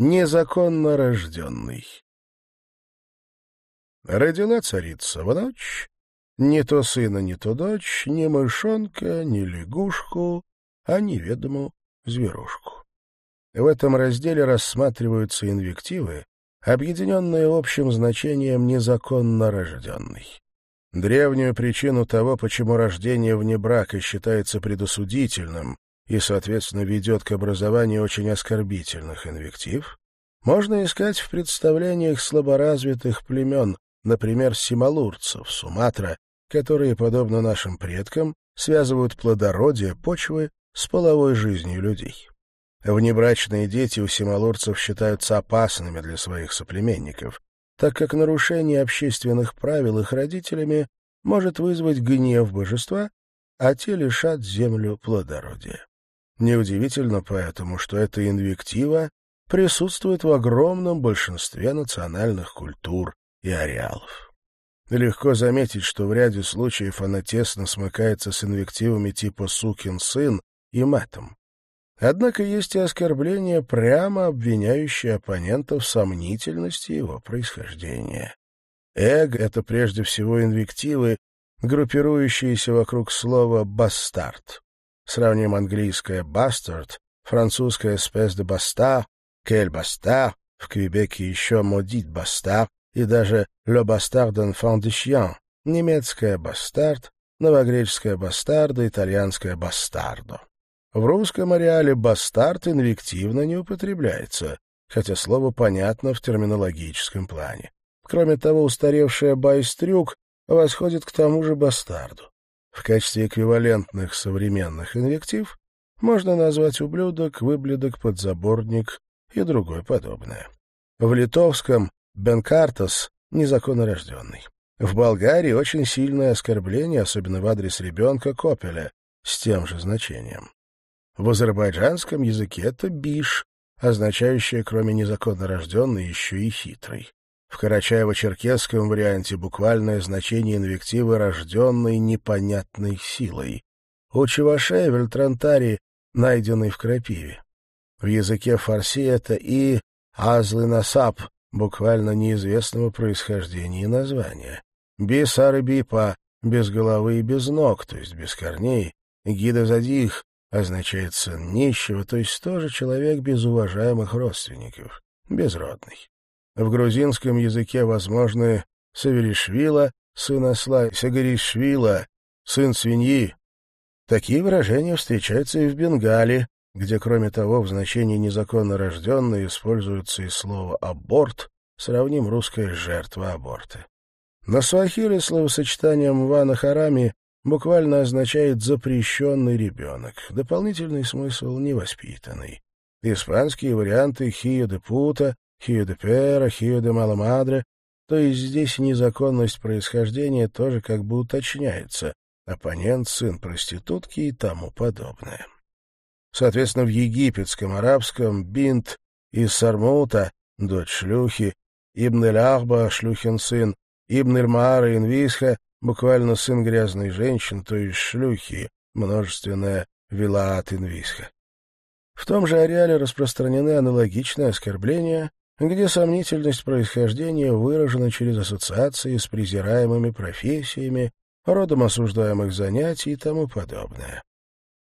Незаконно рожденный. Родила царица в ночь, ни то сына, ни то дочь, ни мышонка, ни лягушку, а неведомую зверушку. В этом разделе рассматриваются инвективы, объединенные общим значением «незаконно рожденный». Древнюю причину того, почему рождение вне брака считается предосудительным и, соответственно, ведет к образованию очень оскорбительных инвектив, можно искать в представлениях слаборазвитых племен, например, сималурцев, Суматра, которые, подобно нашим предкам, связывают плодородие почвы с половой жизнью людей. Внебрачные дети у сималурцев считаются опасными для своих соплеменников, так как нарушение общественных правил их родителями может вызвать гнев божества, а те лишат землю плодородия. Неудивительно поэтому, что эта инвектива присутствует в огромном большинстве национальных культур и ареалов. Легко заметить, что в ряде случаев она тесно смыкается с инвективами типа «сукин сын» и «матом». Однако есть и оскорбления, прямо обвиняющие оппонента в сомнительности его происхождения. Эг — это прежде всего инвективы, группирующиеся вокруг слова «бастард». Сравним английское «bastard», французское «espèce de bastard», «quel bastard», в Квебеке еще «maudit bastard» и даже «le bastard d'enfant de chien», немецкое «бастард», новогреческое «бастардо», итальянское «бастардо». В русском ареале «бастард» инвективно не употребляется, хотя слово понятно в терминологическом плане. Кроме того, устаревшая «байстрюк» восходит к тому же «бастарду». В качестве эквивалентных современных инвектив можно назвать ублюдок, выблюдок, подзаборник и другое подобное. В литовском «бенкартас» — незаконнорожденный. В Болгарии очень сильное оскорбление, особенно в адрес ребенка Копеля, с тем же значением. В азербайджанском языке это «биш», означающее, кроме незаконно рожденный, еще и хитрый. В карачаево-черкесском варианте буквальное значение инвективы «рожденный непонятной силой». У Чевашея в Эльтрантаре, найденный в крапиве. В языке фарси это и «азлы насап», буквально неизвестного происхождения и названия. Бисарбипа — без головы и без ног, то есть без корней. Гида задих означает сын нищего, то есть тоже человек без уважаемых родственников, безродный. В грузинском языке возможны Саверишвила, сын осла, Сагаришвила, сын свиньи. Такие выражения встречаются и в Бенгале, где, кроме того, в значении незаконно рожденный используется и слово «аборт», сравним русское «жертва аборта». На суахиле словосочетанием «вана харами» буквально означает «запрещенный ребенок», дополнительный смысл «невоспитанный». Испанские варианты «хио де пута», «хио де пера», «хио де маламадре», то есть здесь незаконность происхождения тоже как бы уточняется, оппонент, сын проститутки и тому подобное. Соответственно, в египетском, арабском бинт из Сармута, дочь шлюхи, Ибн эль-Ахба, шлюхин сын, Ибн эль-Маара, инвисха, буквально сын грязной женщины, то есть шлюхи, множественное вилаат инвисха. В том же ареале распространены аналогичные оскорбления, где сомнительность происхождения выражена через ассоциации с презираемыми профессиями, родом осуждаемых занятий и тому подобное.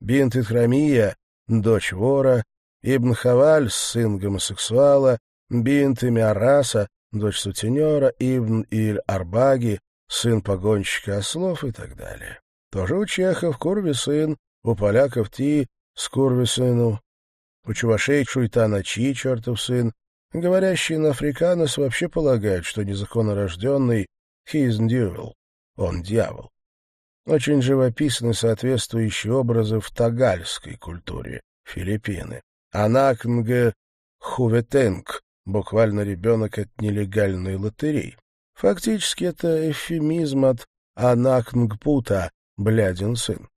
Бинт Итхрамия, дочь вора, Ибн Хаваль, сын гомосексуала, Бинт Имиараса, дочь сутенера, Ибн Иль-Арбаги, сын погонщика ослов и так далее. Тоже у чехов Курви сын, у поляков Ти, Скурви сыну, у чувашей Чуйтана Чи, чертов сын. Говорящие на африканос вообще полагают, что незаконно рожденный he is devil, он дьявол. Очень живописны соответствующие образы в тагальской культуре, Филиппины. Анакнге Хуветенг, буквально ребенок от нелегальной лотереи. Фактически это эвфемизм от Анакнгпута, блядин сын.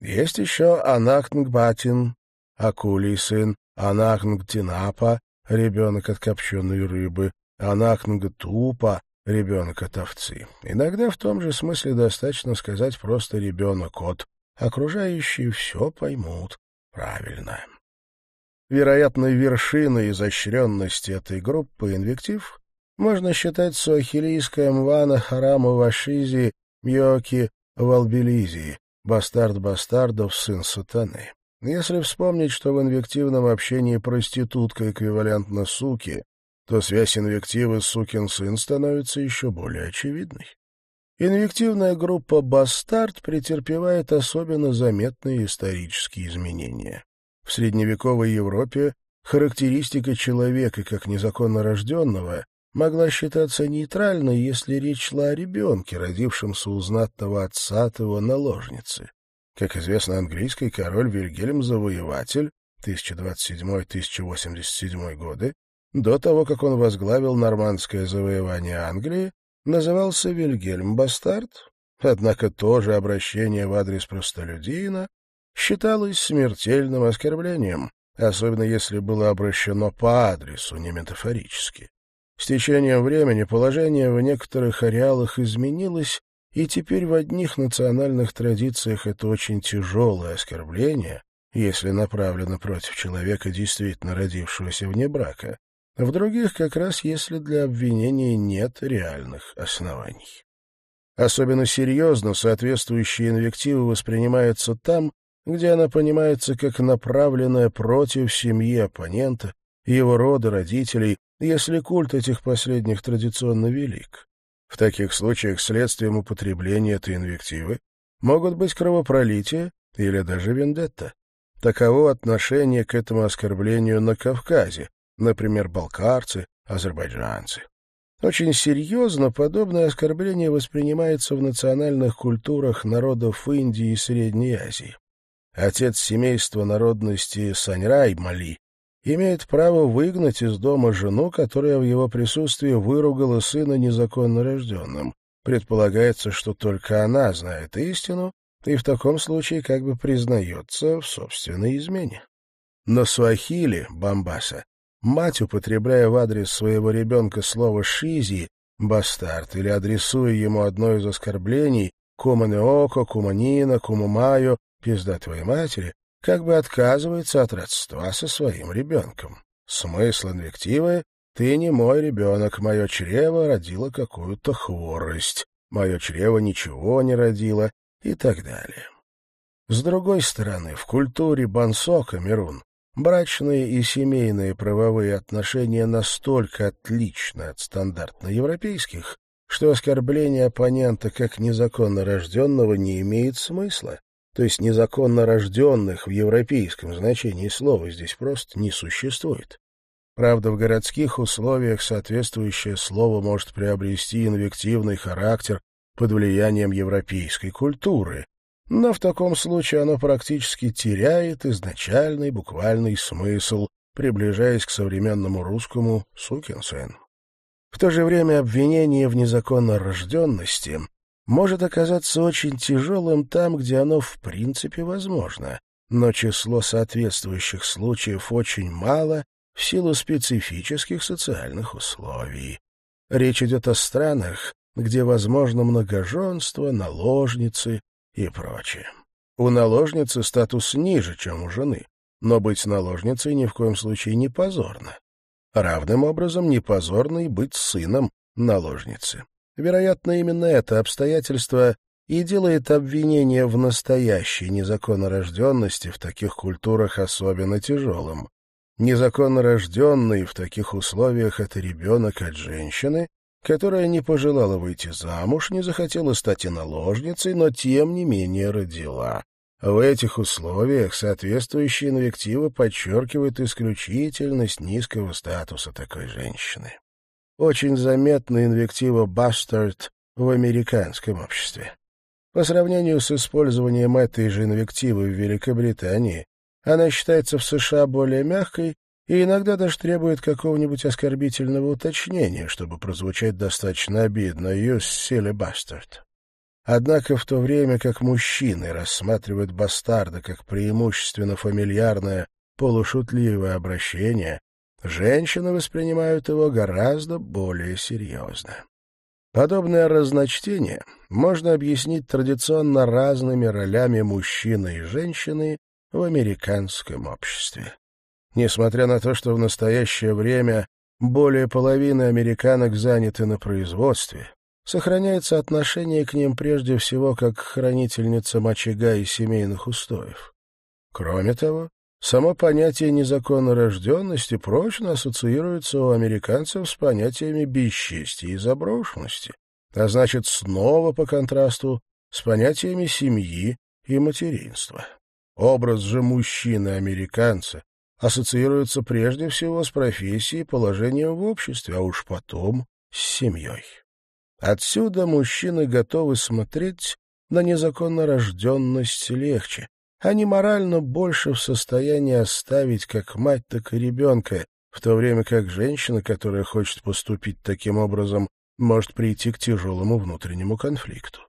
Есть еще Анакнгбатин, акулий сын, Анакнгтинапа, ребенок от копченой рыбы, Анакнгтупа, ребенок от овцы. Иногда в том же смысле достаточно сказать просто ребенок от. Окружающие все поймут правильно. Вероятно, вершиной изощренности этой группы инвектив можно считать суахилийское мвана хараму вашизи мьоки валбелизи, бастард бастардов, сын сатаны. Если вспомнить, что в инвективном общении проститутка эквивалентна суке, то связь инвективы «сукин сын» становится еще более очевидной. Инвективная группа «бастард» претерпевает особенно заметные исторические изменения. В средневековой Европе характеристика человека как незаконно рожденного могла считаться нейтральной, если речь шла о ребенке, родившемся у знатного отца от его наложницы. Как известно, английский король Вильгельм Завоеватель 1027-1087 годы, до того, как он возглавил нормандское завоевание Англии, назывался Вильгельм Бастард, однако тоже обращение в адрес простолюдина считалось смертельным оскорблением, особенно если было обращено по адресу, не метафорически. С течением времени положение в некоторых ареалах изменилось, и теперь в одних национальных традициях это очень тяжелое оскорбление, если направлено против человека, действительно родившегося вне брака, в других как раз если для обвинения нет реальных оснований. Особенно серьезно соответствующие инвективы воспринимаются там, где она понимается как направленная против семьи оппонента, его рода, родителей, если культ этих последних традиционно велик. В таких случаях следствием употребления этой инвективы могут быть кровопролитие или даже вендетта. Таково отношение к этому оскорблению на Кавказе, например, балкарцы, азербайджанцы. Очень серьезно подобное оскорбление воспринимается в национальных культурах народов Индии и Средней Азии. Отец семейства народности Саньрай Мали имеет право выгнать из дома жену, которая в его присутствии выругала сына незаконно рожденным. Предполагается, что только она знает истину и в таком случае как бы признается в собственной измене. На суахили, Бамбаса, мать, употребляя в адрес своего ребенка слово «шизи», «бастард» или адресуя ему одно из оскорблений «куманеоко», «куманина», «кумумайо», «пизда твоей матери», как бы отказывается от родства со своим ребенком. Смысл инвективы — ты не мой ребенок, мое чрево родило какую-то хворость, мое чрево ничего не родило и так далее. С другой стороны, в культуре Бансо, Камерун, брачные и семейные правовые отношения настолько отличны от стандартно европейских, что оскорбление оппонента как незаконно рожденного не имеет смысла то есть незаконно рожденных в европейском значении слова здесь просто не существует. Правда, в городских условиях соответствующее слово может приобрести инвективный характер под влиянием европейской культуры, но в таком случае оно практически теряет изначальный буквальный смысл, приближаясь к современному русскому «сукин сын». В то же время обвинение в незаконно рожденности может оказаться очень тяжелым там, где оно в принципе возможно, но число соответствующих случаев очень мало в силу специфических социальных условий. Речь идет о странах, где возможно многоженство, наложницы и прочее. У наложницы статус ниже, чем у жены, но быть наложницей ни в коем случае не позорно. Равным образом не позорно и быть сыном наложницы. Вероятно, именно это обстоятельство и делает обвинение в настоящей незаконнорожденности в таких культурах особенно тяжелым. Незаконнорожденный в таких условиях — это ребенок от женщины, которая не пожелала выйти замуж, не захотела стать наложницей, но тем не менее родила. В этих условиях соответствующие инвективы подчеркивают исключительность низкого статуса такой женщины очень заметна инвектива «бастард» в американском обществе. По сравнению с использованием этой же инвективы в Великобритании, она считается в США более мягкой и иногда даже требует какого-нибудь оскорбительного уточнения, чтобы прозвучать достаточно обидно «you silly bastard». Однако в то время как мужчины рассматривают бастарда как преимущественно фамильярное, полушутливое обращение, Женщины воспринимают его гораздо более серьезно. Подобное разночтение можно объяснить традиционно разными ролями мужчины и женщины в американском обществе. Несмотря на то, что в настоящее время более половины американок заняты на производстве, сохраняется отношение к ним прежде всего как к хранительницам очага и семейных устоев. Кроме того, само понятие незаконнорожденности прочно ассоциируется у американцев с понятиями бесчестия и заброшенности, а значит, снова по контрасту с понятиями семьи и материнства. Образ же мужчины-американца ассоциируется прежде всего с профессией и положением в обществе, а уж потом с семьей. Отсюда мужчины готовы смотреть на незаконно рожденность легче. Они морально больше в состоянии оставить как мать, так и ребенка, в то время как женщина, которая хочет поступить таким образом, может прийти к тяжелому внутреннему конфликту.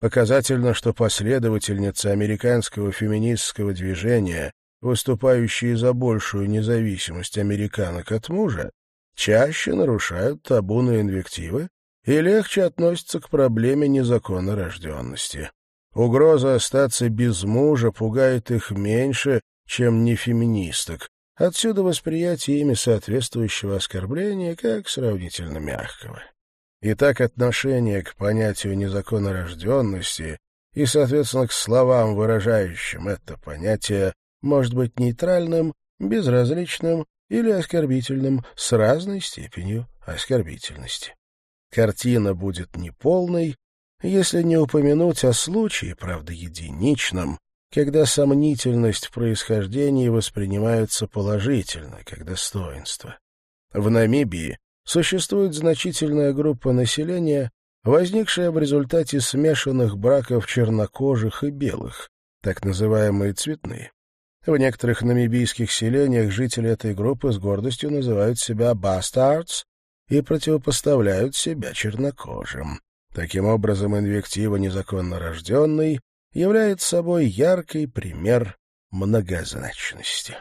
Показательно, что последовательницы американского феминистского движения, выступающие за большую независимость американок от мужа, чаще нарушают табу на инвективы и легче относятся к проблеме незаконно рожденности. Угроза остаться без мужа пугает их меньше, чем нефеминисток. Отсюда восприятие ими соответствующего оскорбления как сравнительно мягкого. Итак, отношение к понятию незаконнорожденности и, соответственно, к словам, выражающим это понятие, может быть нейтральным, безразличным или оскорбительным с разной степенью оскорбительности. Картина будет неполной, если не упомянуть о случае, правда, единичном, когда сомнительность в происхождении воспринимается положительно, как достоинство. В Намибии существует значительная группа населения, возникшая в результате смешанных браков чернокожих и белых, так называемые цветные. В некоторых намибийских селениях жители этой группы с гордостью называют себя «бастардс» и противопоставляют себя чернокожим. Таким образом, инвектива «незаконно рожденный» является собой яркий пример многозначности.